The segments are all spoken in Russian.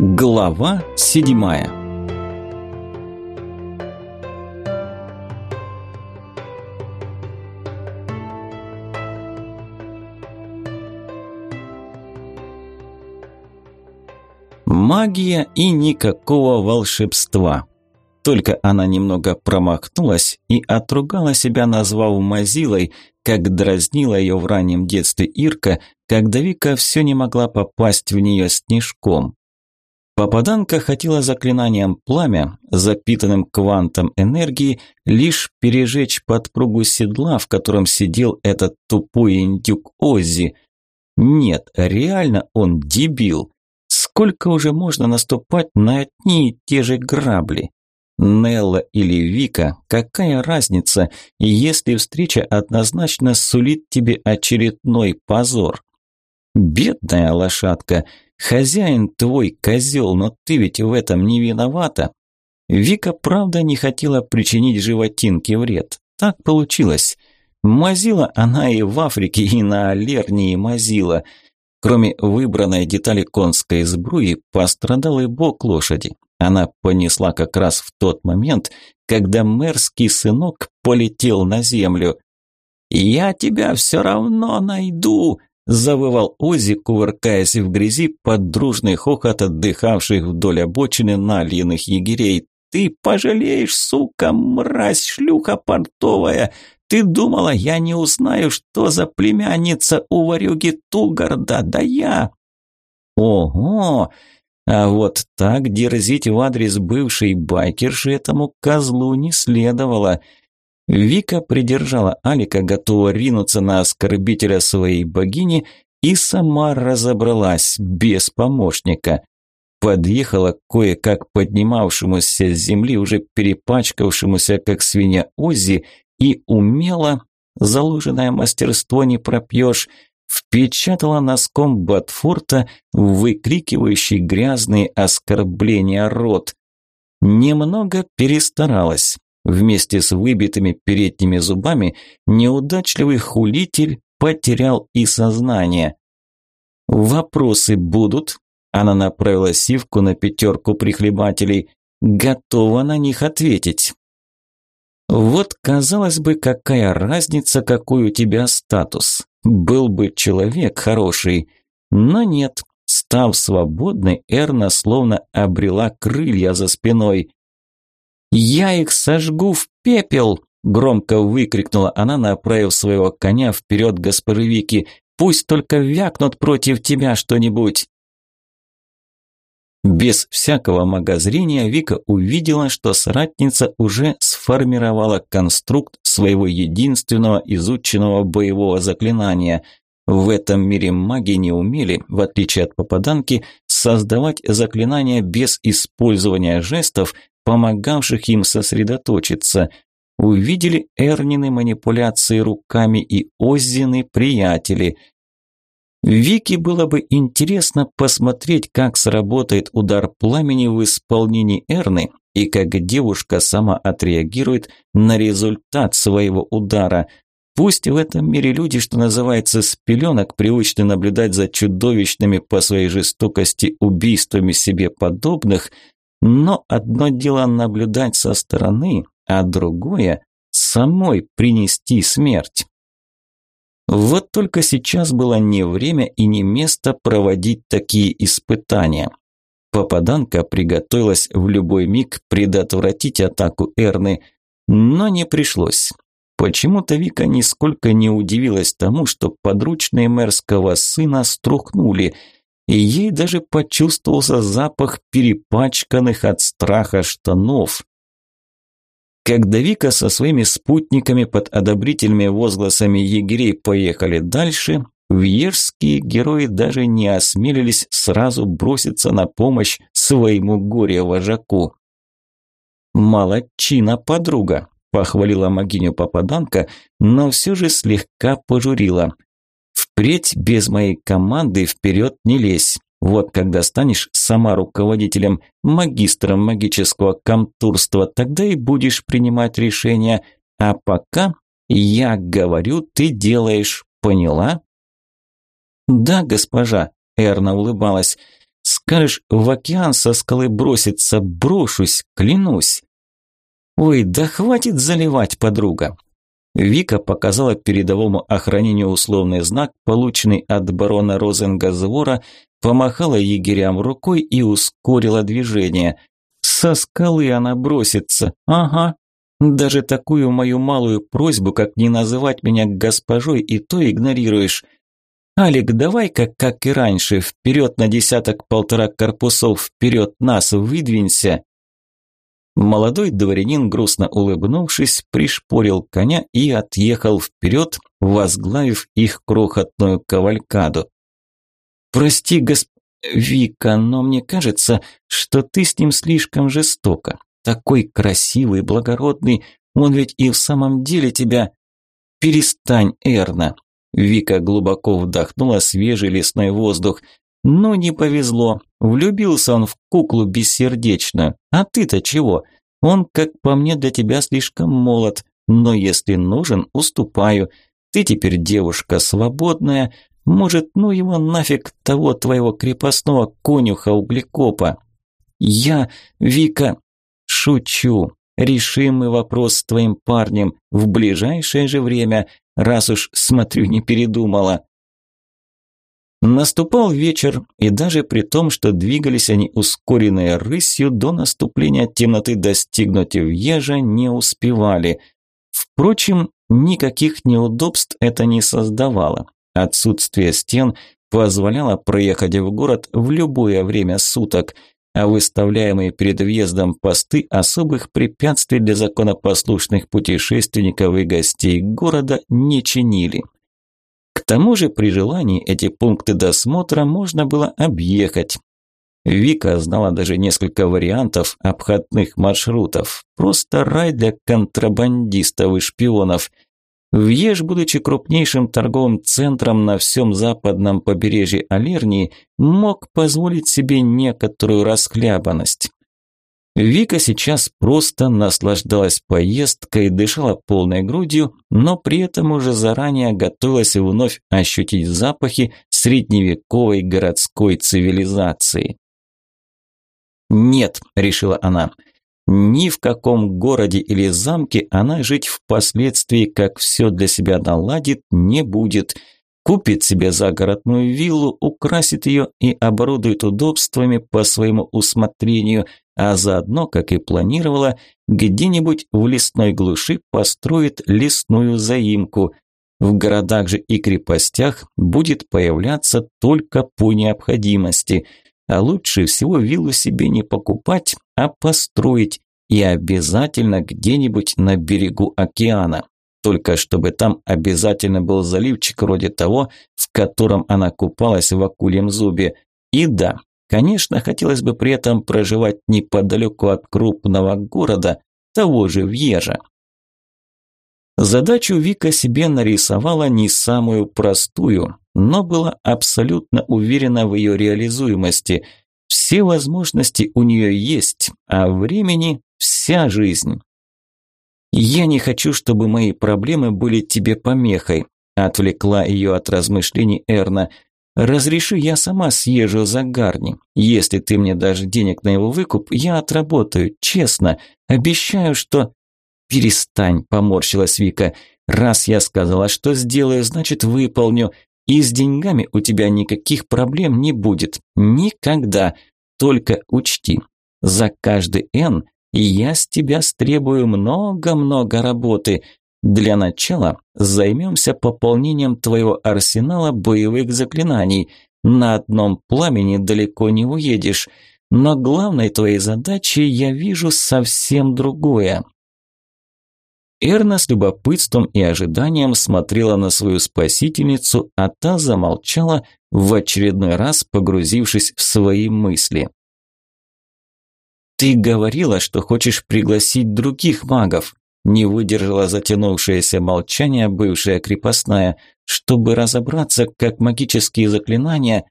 Глава седьмая Магия и никакого волшебства. Только она немного промахнулась и отругала себя, назвав Мазилой, как дразнила ее в раннем детстве Ирка, когда Вика все не могла попасть в нее снежком. Попаданка хотела заклинанием пламя, запитанным квантом энергии, лишь пережечь подпругу седла, в котором сидел этот тупой индюк Оззи. Нет, реально он дебил. Сколько уже можно наступать на одни и те же грабли? Нелла или Вика, какая разница, если встреча однозначно сулит тебе очередной позор? Бедная лошадка – Хозяин твой козел, но ты ведь в этом не виновата. Вика правда не хотела причинить животинке вред. Так получилось. Мазила она и в Африке, и на Алернии мазила. Кроме выбранной детали конской сбруи, пострадал и бок лошади. Она понесла как раз в тот момент, когда мэрский сынок полетел на землю. «Я тебя все равно найду!» Завывал Ози, кувыркаясь в грязи под дружный хохот отдыхавших вдоль обочины налиных егерей. «Ты пожалеешь, сука, мразь, шлюха портовая! Ты думала, я не узнаю, что за племянница у варюги Тугарда, да я!» «Ого! А вот так дерзить в адрес бывшей байкерши этому козлу не следовало!» Вика придержала Алика, готова ринуться на оскорбителя своей богини, и сама разобралась без помощника. Подъехала кое-как поднимавшемуся с земли, уже перепачкавшемуся, как свинья Ози, и умело, заложенное мастерство не пропьешь, впечатала носком Батфорта выкрикивающий грязные оскорбления рот. Немного перестаралась. Вместе с выбитыми передними зубами неудачливый хулитель потерял и сознание. «Вопросы будут?» Она направила сивку на пятерку прихлебателей. Готова на них ответить. Вот, казалось бы, какая разница, какой у тебя статус. Был бы человек хороший. Но нет, став свободной, Эрна словно обрела крылья за спиной. «Я их сожгу в пепел!» – громко выкрикнула она, направив своего коня вперед госпожи Вики. «Пусть только вякнут против тебя что-нибудь!» Без всякого магозрения Вика увидела, что соратница уже сформировала конструкт своего единственного изученного боевого заклинания. В этом мире маги не умели, в отличие от попаданки, создавать заклинания без использования жестов, помогавших им сосредоточиться. Увидели Эрнины манипуляции руками и Оззины приятели. Вике было бы интересно посмотреть, как сработает удар пламени в исполнении Эрны и как девушка сама отреагирует на результат своего удара. Пусть в этом мире люди, что называется, с пеленок привычны наблюдать за чудовищными по своей жестокости убийствами себе подобных, но одно дело наблюдать со стороны, а другое – самой принести смерть. Вот только сейчас было не время и не место проводить такие испытания. Попаданка приготовилась в любой миг предотвратить атаку Эрны, но не пришлось. Почему-то Вика нисколько не удивилась тому, что подручные мэрского сына струхнули – и ей даже почувствовался запах перепачканных от страха штанов. Когда Вика со своими спутниками под одобрительными возгласами егерей поехали дальше, вьежские герои даже не осмелились сразу броситься на помощь своему горе-вожаку. «Молодчина, подруга!» – похвалила могиню попаданка, но все же слегка пожурила – Впредь без моей команды вперед не лезь. Вот когда станешь сама руководителем, магистром магического комтурства, тогда и будешь принимать решения. А пока я говорю, ты делаешь. Поняла? Да, госпожа, Эрна улыбалась. Скажешь, в океан со скалы броситься, брошусь, клянусь. Ой, да хватит заливать, подруга. Вика показала передовому охранению условный знак, полученный от барона Розенгазвора, помахала егерям рукой и ускорила движение. Со скалы она бросится, ага. Даже такую мою малую просьбу, как не называть меня госпожой, и то игнорируешь. Алик, давай-ка, как и раньше, вперед на десяток-полтора корпусов, вперед нас, выдвинься. Молодой дворянин, грустно улыбнувшись, пришпорил коня и отъехал вперед, возглавив их крохотную кавалькаду. «Прости, госп... Вика, но мне кажется, что ты с ним слишком жестоко. Такой красивый, благородный, он ведь и в самом деле тебя...» «Перестань, Эрна!» Вика глубоко вдохнула свежий лесной воздух. Ну, не повезло. Влюбился он в куклу бессердечную. А ты-то чего? Он, как по мне, для тебя слишком молод. Но если нужен, уступаю. Ты теперь девушка свободная. Может, ну его нафиг того твоего крепостного конюха-углекопа. Я, Вика, шучу. Решим мы вопрос с твоим парнем в ближайшее же время, раз уж, смотрю, не передумала. Наступал вечер, и даже при том, что двигались они ускоренной рысью, до наступления темноты достигнуть Вьежа не успевали. Впрочем, никаких неудобств это не создавало. Отсутствие стен позволяло проехать в город в любое время суток, а выставляемые перед въездом посты особых препятствий для законопослушных путешественников и гостей города не чинили. Тому же при желании эти пункты досмотра можно было объехать. Вика знала даже несколько вариантов обходных маршрутов. Просто рай для контрабандистов и шпионов. Вьеж, будучи крупнейшим торговым центром на всем западном побережье Алернии, мог позволить себе некоторую расхлябанность. Вика сейчас просто наслаждалась поездкой, дышала полной грудью, но при этом уже заранее готовилась вновь ощутить запахи средневековой городской цивилизации. «Нет», – решила она, – «ни в каком городе или замке она жить впоследствии, как все для себя наладит, не будет». Купит себе загородную виллу, украсит ее и оборудует удобствами по своему усмотрению, а заодно, как и планировала, где-нибудь в лесной глуши построит лесную заимку. В городах же и крепостях будет появляться только по необходимости. А лучше всего виллу себе не покупать, а построить. И обязательно где-нибудь на берегу океана. Только чтобы там обязательно был заливчик вроде того, в котором она купалась в акулем зубе. И да, Конечно, хотелось бы при этом проживать неподалеку от крупного города, того же Вьежа. Задачу Вика себе нарисовала не самую простую, но была абсолютно уверена в ее реализуемости. Все возможности у нее есть, а времени вся жизнь. «Я не хочу, чтобы мои проблемы были тебе помехой», отвлекла ее от размышлений Эрна – Разреши, я сама съезжу за Гарни. Если ты мне дашь денег на его выкуп, я отработаю, честно. Обещаю, что...» «Перестань», – поморщилась Вика. «Раз я сказала, что сделаю, значит выполню. И с деньгами у тебя никаких проблем не будет. Никогда. Только учти, за каждый «Н» я с тебя стребую много-много работы. Для начала займемся пополнением твоего арсенала боевых заклинаний. На одном пламени далеко не уедешь. Но главной твоей задачей я вижу совсем другое. Эрна с любопытством и ожиданием смотрела на свою спасительницу, а та замолчала, в очередной раз погрузившись в свои мысли. «Ты говорила, что хочешь пригласить других магов», не выдержала затянувшееся молчание бывшая крепостная, чтобы разобраться, как магические заклинания...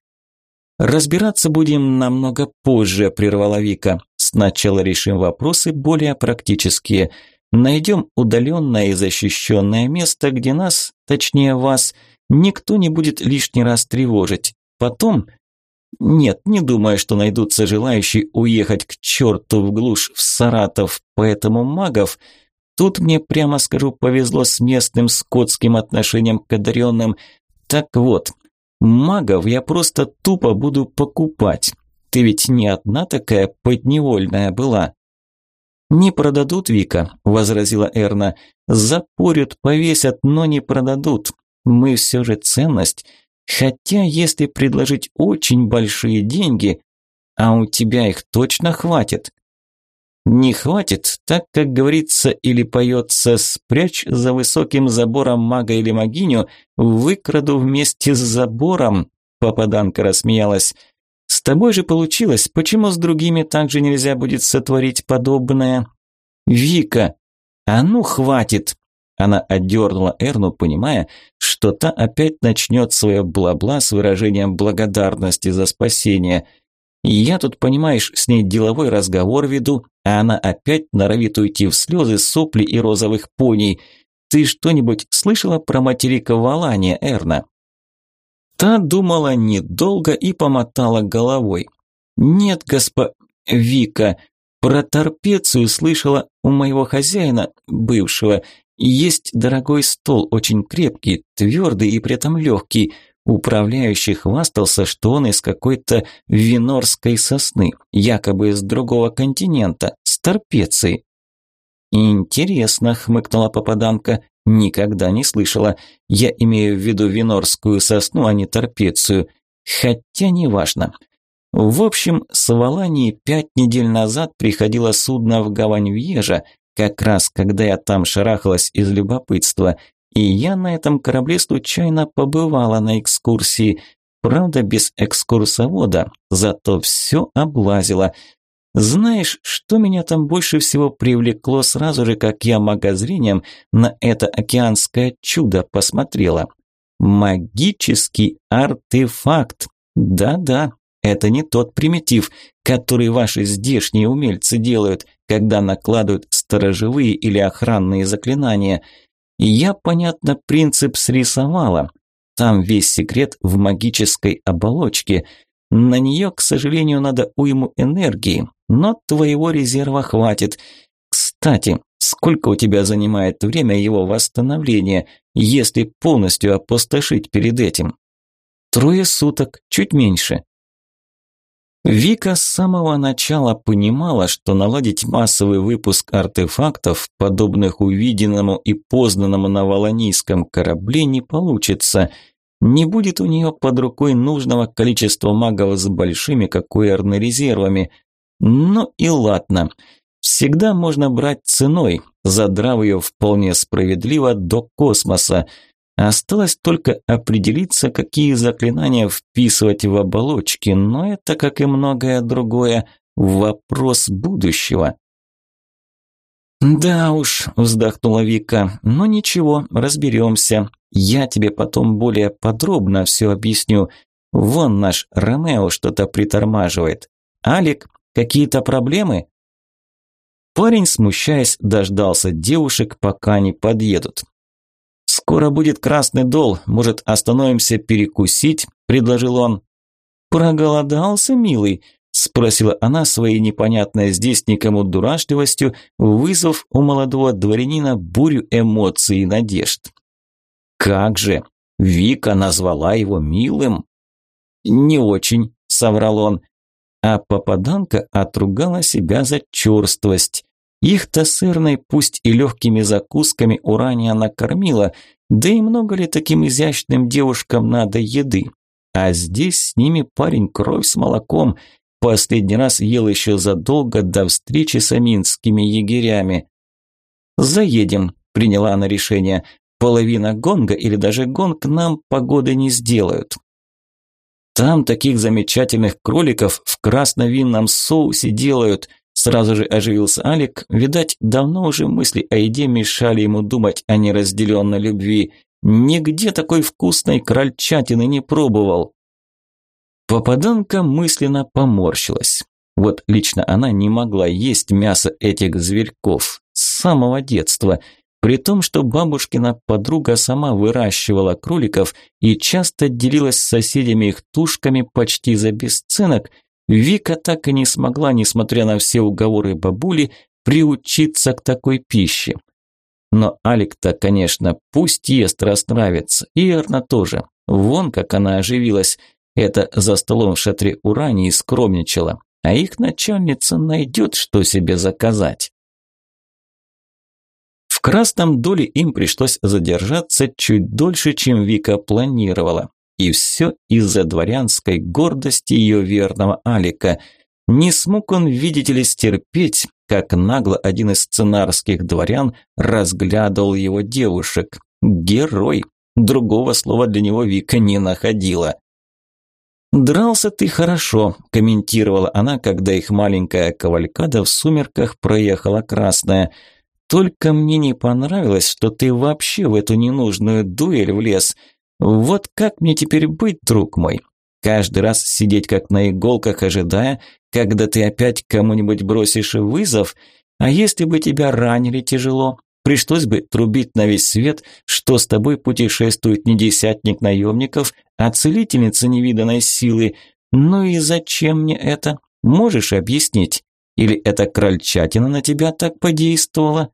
«Разбираться будем намного позже», – прервала Вика. «Сначала решим вопросы более практические. Найдем удаленное и защищенное место, где нас, точнее вас, никто не будет лишний раз тревожить. Потом Нет, не думаю, что найдутся желающие уехать к черту в глушь в Саратов, поэтому магов Тут мне, прямо скажу, повезло с местным скотским отношением к одаренным. Так вот, магов я просто тупо буду покупать. Ты ведь не одна такая подневольная была. «Не продадут, Вика», – возразила Эрна. «Запорют, повесят, но не продадут. Мы все же ценность. Хотя, если предложить очень большие деньги, а у тебя их точно хватит. Не хватит, так как говорится или поется «спрячь за высоким забором мага или магиню, выкраду вместе с забором», попаданка рассмеялась. «С тобой же получилось, почему с другими также нельзя будет сотворить подобное?» «Вика, а ну хватит!» Она отдернула Эрну, понимая, что та опять начнет свое бла-бла с выражением благодарности за спасение. Я тут, понимаешь, с ней деловой разговор веду, а она опять норовит уйти в слезы, сопли и розовых поней. Ты что-нибудь слышала про материка Валания, Эрна?» Та думала недолго и помотала головой. «Нет, госпо... Вика, про торпецию слышала у моего хозяина, бывшего. Есть дорогой стол, очень крепкий, твердый и при этом легкий. Управляющий хвастался, что он из какой-то винорской сосны, якобы из другого континента, с Торпецией. «Интересно», – хмыкнула попаданка, – «никогда не слышала. Я имею в виду винорскую сосну, а не Торпецию. Хотя неважно. В общем, с Валании пять недель назад приходило судно в гавань Вьежа, как раз когда я там шарахалась из любопытства, и я на этом корабле случайно побывала на экскурсии. Правда, без экскурсовода, зато все облазила. Знаешь, что меня там больше всего привлекло сразу же, как я магозрением на это океанское чудо посмотрела? Магический артефакт. Да-да, это не тот примитив, который ваши здешние умельцы делают, когда накладывают сторожевые или охранные заклинания – я, понятно, принцип срисовала. Там весь секрет в магической оболочке. На нее, к сожалению, надо уйму энергии, но твоего резерва хватит. Кстати, сколько у тебя занимает время его восстановления, если полностью опустошить перед этим? Трое суток, чуть меньше. Вика с самого начала понимала, что наладить массовый выпуск артефактов, подобных увиденному и познанному на Волонийском корабле, не получится. Не будет у нее под рукой нужного количества магов с большими, как у Эрны, резервами. Ну и ладно. Всегда можно брать ценой, задрав ее вполне справедливо до космоса – Осталось только определиться, какие заклинания вписывать в оболочки, но это, как и многое другое, вопрос будущего. «Да уж», – вздохнула Вика, – «но ничего, разберемся. Я тебе потом более подробно все объясню. Вон наш Ромео что-то притормаживает. Алик, какие-то проблемы?» Парень, смущаясь, дождался девушек, пока не подъедут. «Скоро будет красный дол, может, остановимся перекусить?» – предложил он. «Проголодался, милый?» – спросила она своей непонятной здесь никому дурашливостью, вызвав у молодого дворянина бурю эмоций и надежд. «Как же! Вика назвала его милым!» «Не очень», – соврал он. А попаданка отругала себя за черствость. Их-то сырной, пусть и легкими закусками, урания накормила, да и много ли таким изящным девушкам надо еды? А здесь с ними парень кровь с молоком. Последний раз ел еще задолго до встречи с аминскими егерями. «Заедем», – приняла она решение. «Половина гонга или даже гонг нам погоды не сделают». Там таких замечательных кроликов в красновинном соусе делают, Сразу же оживился Алик. Видать, давно уже мысли о еде мешали ему думать о неразделенной любви. Нигде такой вкусной крольчатины не пробовал. Попаданка мысленно поморщилась. Вот лично она не могла есть мясо этих зверьков с самого детства. При том, что бабушкина подруга сама выращивала кроликов и часто делилась с соседями их тушками почти за бесценок, Вика так и не смогла, несмотря на все уговоры бабули, приучиться к такой пище. Но Алик-то, конечно, пусть ест, расстраивается, и Эрна тоже. Вон как она оживилась. Это за столом в шатре Урани и скромничала. А их начальница найдет, что себе заказать. Красном доле им пришлось задержаться чуть дольше, чем Вика планировала. И все из-за дворянской гордости ее верного Алика. Не смог он, видите ли, стерпеть, как нагло один из сценарских дворян разглядывал его девушек. Герой. Другого слова для него Вика не находила. «Дрался ты хорошо», – комментировала она, когда их маленькая кавалькада в сумерках проехала красная – только мне не понравилось, что ты вообще в эту ненужную дуэль влез. Вот как мне теперь быть, друг мой? Каждый раз сидеть как на иголках, ожидая, когда ты опять кому-нибудь бросишь вызов? А если бы тебя ранили тяжело? Пришлось бы трубить на весь свет, что с тобой путешествует не десятник наемников, а целительница невиданной силы. Ну и зачем мне это? Можешь объяснить? Или эта крольчатина на тебя так подействовала?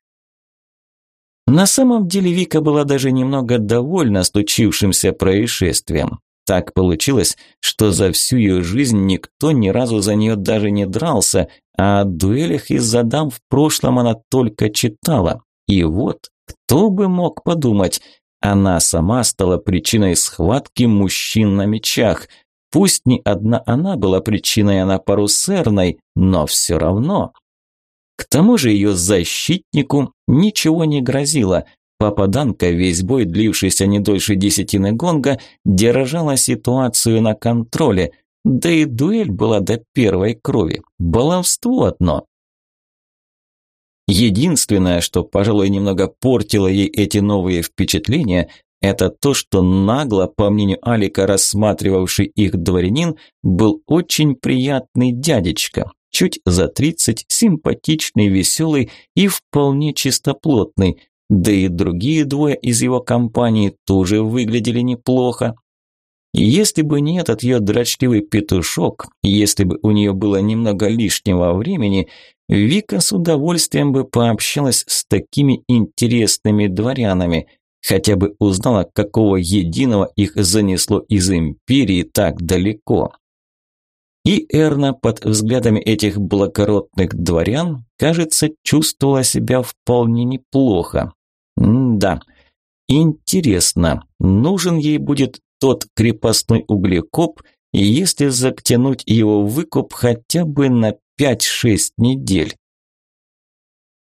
На самом деле Вика была даже немного довольна случившимся происшествием. Так получилось, что за всю ее жизнь никто ни разу за нее даже не дрался, а о дуэлях из-за дам в прошлом она только читала. И вот, кто бы мог подумать, она сама стала причиной схватки мужчин на мечах. Пусть не одна она была причиной, она пару с Эрной, но все равно. К тому же ее защитнику ничего не грозило. Попаданка, весь бой, длившийся не дольше десятины гонга, держала ситуацию на контроле. Да и дуэль была до первой крови. Баловство одно. Единственное, что, пожалуй, немного портило ей эти новые впечатления, это то, что нагло, по мнению Алика, рассматривавший их дворянин, был очень приятный дядечка чуть за 30, симпатичный, веселый и вполне чистоплотный. Да и другие двое из его компании тоже выглядели неплохо. Если бы не этот ее дрочливый петушок, если бы у нее было немного лишнего времени, Вика с удовольствием бы пообщалась с такими интересными дворянами, хотя бы узнала, какого единого их занесло из империи так далеко. И Эрна под взглядами этих благородных дворян, кажется, чувствовала себя вполне неплохо. М да, интересно, нужен ей будет тот крепостной углекоп, если затянуть его выкуп хотя бы на 5-6 недель.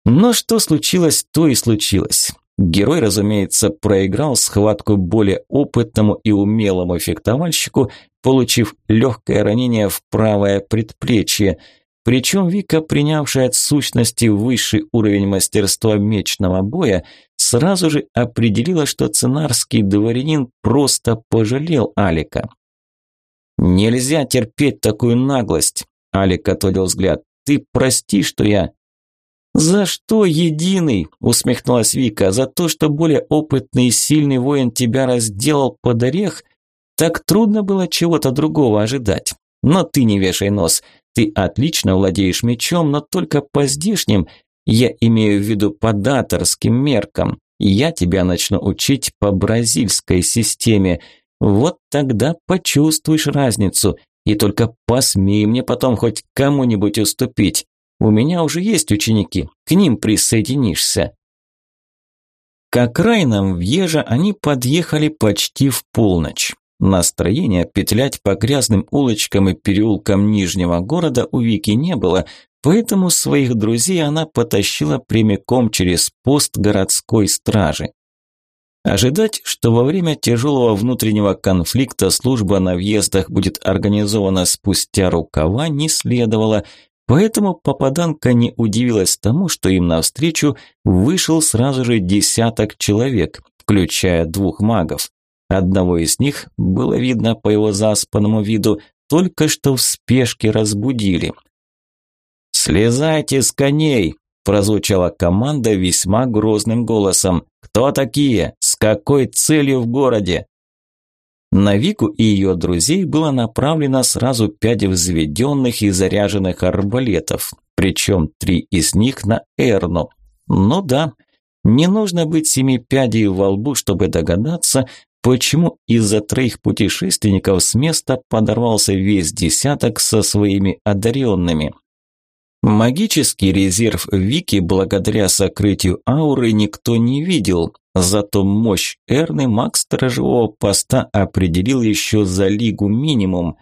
Но что случилось, то и случилось. Герой, разумеется, проиграл схватку более опытному и умелому фехтовальщику, получив легкое ранение в правое предплечье. Причем Вика, принявшая от сущности высший уровень мастерства мечного боя, сразу же определила, что ценарский дворянин просто пожалел Алика. «Нельзя терпеть такую наглость», – Алик отводил взгляд. «Ты прости, что я «За что единый?» – усмехнулась Вика. «За то, что более опытный и сильный воин тебя разделал под орех? Так трудно было чего-то другого ожидать. Но ты не вешай нос. Ты отлично владеешь мечом, но только по здешним, я имею в виду по даторским меркам. Я тебя начну учить по бразильской системе. Вот тогда почувствуешь разницу. И только посмей мне потом хоть кому-нибудь уступить. У меня уже есть ученики, к ним присоединишься». К окраинам Вьежа они подъехали почти в полночь. Настроения петлять по грязным улочкам и переулкам Нижнего города у Вики не было, поэтому своих друзей она потащила прямиком через пост городской стражи. Ожидать, что во время тяжелого внутреннего конфликта служба на въездах будет организована спустя рукава, не следовало, Поэтому попаданка не удивилась тому, что им навстречу вышел сразу же десяток человек, включая двух магов. Одного из них, было видно по его заспанному виду, только что в спешке разбудили. «Слезайте с коней!» прозвучала команда весьма грозным голосом. «Кто такие? С какой целью в городе?» На Вику и ее друзей было направлено сразу пять взведенных и заряженных арбалетов, причем три из них на Эрну. Ну да, не нужно быть семи пядей во лбу, чтобы догадаться, почему из-за троих путешественников с места подорвался весь десяток со своими одаренными. Магический резерв Вики благодаря сокрытию ауры никто не видел, зато мощь Эрны маг сторожевого поста определил еще за лигу минимум.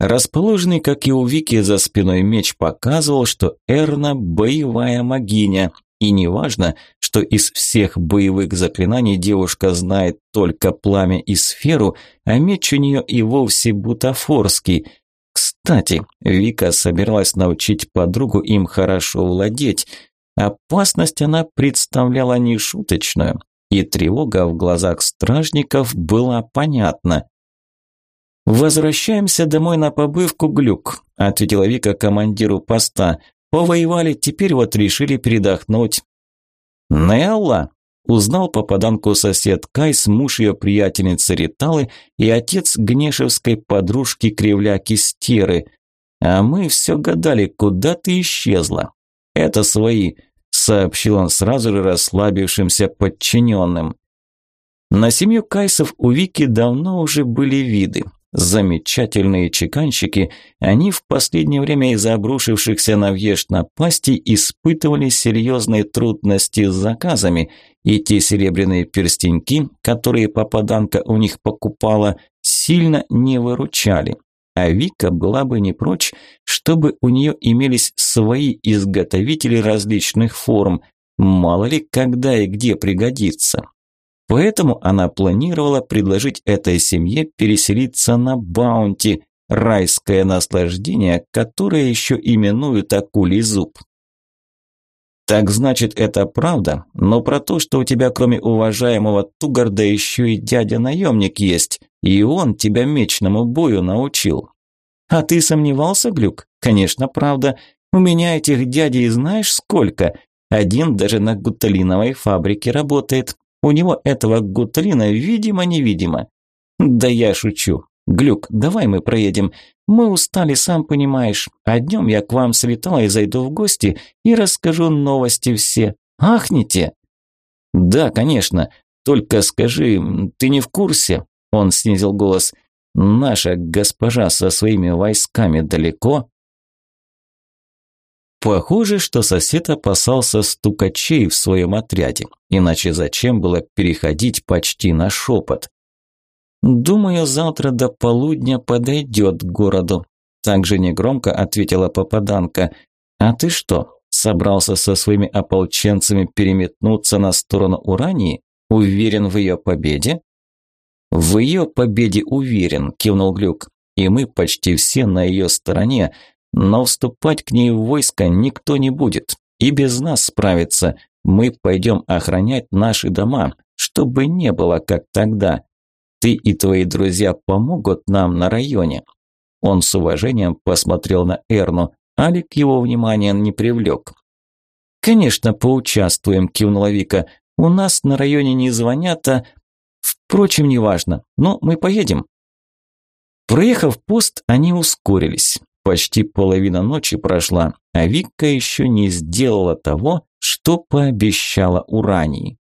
Расположенный, как и у Вики, за спиной меч показывал, что Эрна – боевая магиня, и неважно, что из всех боевых заклинаний девушка знает только пламя и сферу, а меч у нее и вовсе бутафорский – кстати, Вика собиралась научить подругу им хорошо владеть. Опасность она представляла нешуточную, и тревога в глазах стражников была понятна. «Возвращаемся домой на побывку, Глюк», – ответила Вика командиру поста. «Повоевали, теперь вот решили передохнуть». «Нелла!» Узнал попаданку сосед Кайс, муж ее приятельницы Риталы и отец гнешевской подружки Кривляки Стеры. А мы все гадали, куда ты исчезла. Это свои, сообщил он сразу же расслабившимся подчиненным. На семью Кайсов у Вики давно уже были виды. Замечательные чеканщики, они в последнее время из-за обрушившихся на въезд напастей испытывали серьезные трудности с заказами, и те серебряные перстеньки, которые попаданка у них покупала, сильно не выручали. А Вика была бы не прочь, чтобы у нее имелись свои изготовители различных форм, мало ли когда и где пригодится. Поэтому она планировала предложить этой семье переселиться на Баунти, райское наслаждение, которое еще именуют акулий зуб. Так значит, это правда, но про то, что у тебя кроме уважаемого Тугарда еще и дядя-наемник есть, и он тебя мечному бою научил. А ты сомневался, Глюк? Конечно, правда. У меня этих дядей знаешь сколько? Один даже на гуталиновой фабрике работает. У него этого гуталина видимо-невидимо. Да я шучу. Глюк, давай мы проедем. Мы устали, сам понимаешь. А днем я к вам слетала и зайду в гости и расскажу новости все. Ахните!» «Да, конечно. Только скажи, ты не в курсе?» Он снизил голос. «Наша госпожа со своими войсками далеко?» Похоже, что сосед опасался стукачей в своем отряде, иначе зачем было переходить почти на шепот? «Думаю, завтра до полудня подойдет к городу», – также негромко ответила попаданка. «А ты что, собрался со своими ополченцами переметнуться на сторону Урании? Уверен в ее победе?» «В ее победе уверен», – кивнул Глюк. «И мы почти все на ее стороне, но вступать к ней в войско никто не будет, и без нас справится. Мы пойдем охранять наши дома, чтобы не было как тогда. Ты и твои друзья помогут нам на районе». Он с уважением посмотрел на Эрну. Алик его внимания не привлек. «Конечно, поучаствуем», – кивнула Вика. «У нас на районе не звонят, а... Впрочем, неважно. Но мы поедем». Проехав пост, они ускорились. Почти половина ночи прошла, а Викка еще не сделала того, что пообещала Урании.